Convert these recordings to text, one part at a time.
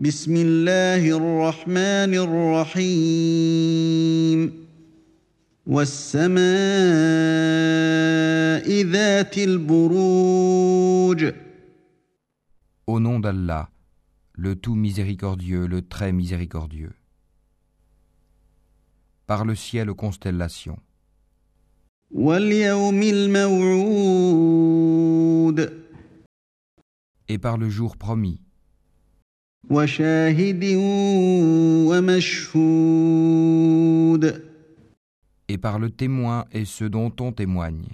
بسم الله الرحمن الرحيم والسماء ذات البروج Au nom d'Allah, le tout miséricordieux, le très miséricordieux. Par le ciel aux constellations. واليوم الموعود Et par le jour promis. Et par le témoin et ce dont on témoigne.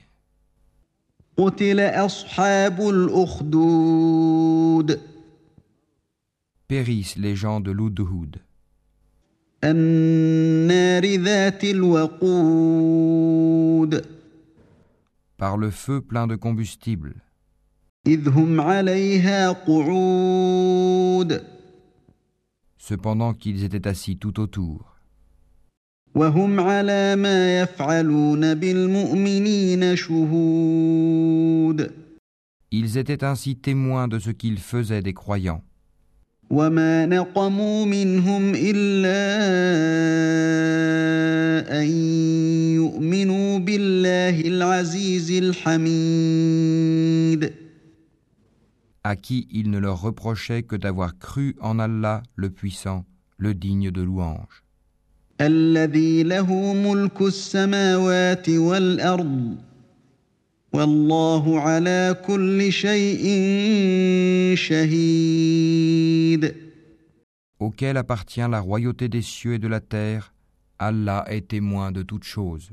Périssent les gens de l'Oudhoud. Par le feu plein de combustible Cependant qu'ils étaient assis tout autour. وهم على ما يفعلون بالمؤمنين شهود Ils étaient ainsi témoins de ce qu'ils faisaient des croyants. وما نقموا منهم إلا أن يؤمنوا بالله العزيز الحميد à qui il ne leur reprochait que d'avoir cru en Allah le puissant, le digne de louange. Auquel appartient la royauté des cieux et de la terre, Allah est témoin de toutes choses.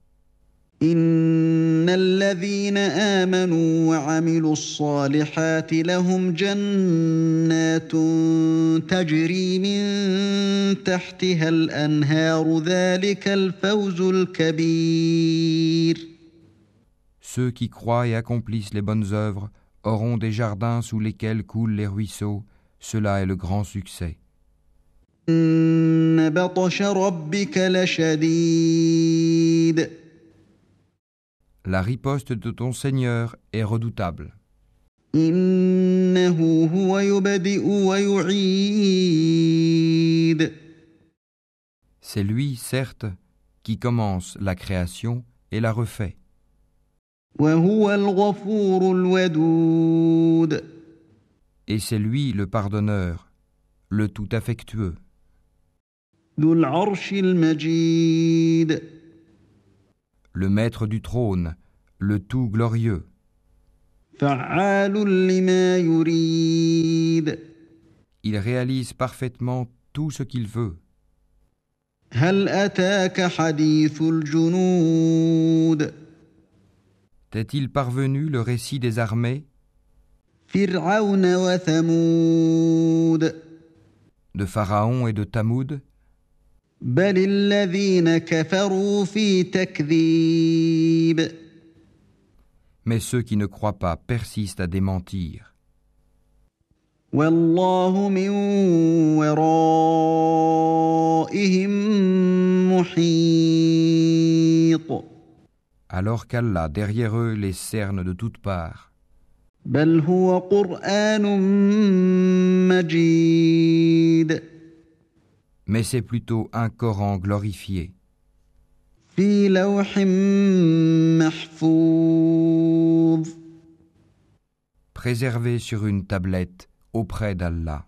إن الذين آمنوا وعملوا الصالحات لهم جنات تجري من تحتها الأنهار ذلك الفوز الكبير Ceux qui croient et accomplissent les bonnes œuvres auront des jardins sous lesquels coulent les ruisseaux, cela est le grand succès. إن بطش ربك لشديد la riposte de ton Seigneur est redoutable. C'est lui, certes, qui commence la création et la refait. Et c'est lui le pardonneur, le tout affectueux le maître du trône, le tout glorieux. Il réalise parfaitement tout ce qu'il veut. T'est-il parvenu le récit des armées? De Pharaon et de Tamoud بل الذين كفروا في تكذيب Mais ceux qui ne croient pas persistent à démentir. والله من ورائهم محيط Alors qu'Allah derrière eux les cerne de toutes parts. بل هو قرآن مجيد mais c'est plutôt un Coran glorifié. Préservé sur une tablette auprès d'Allah.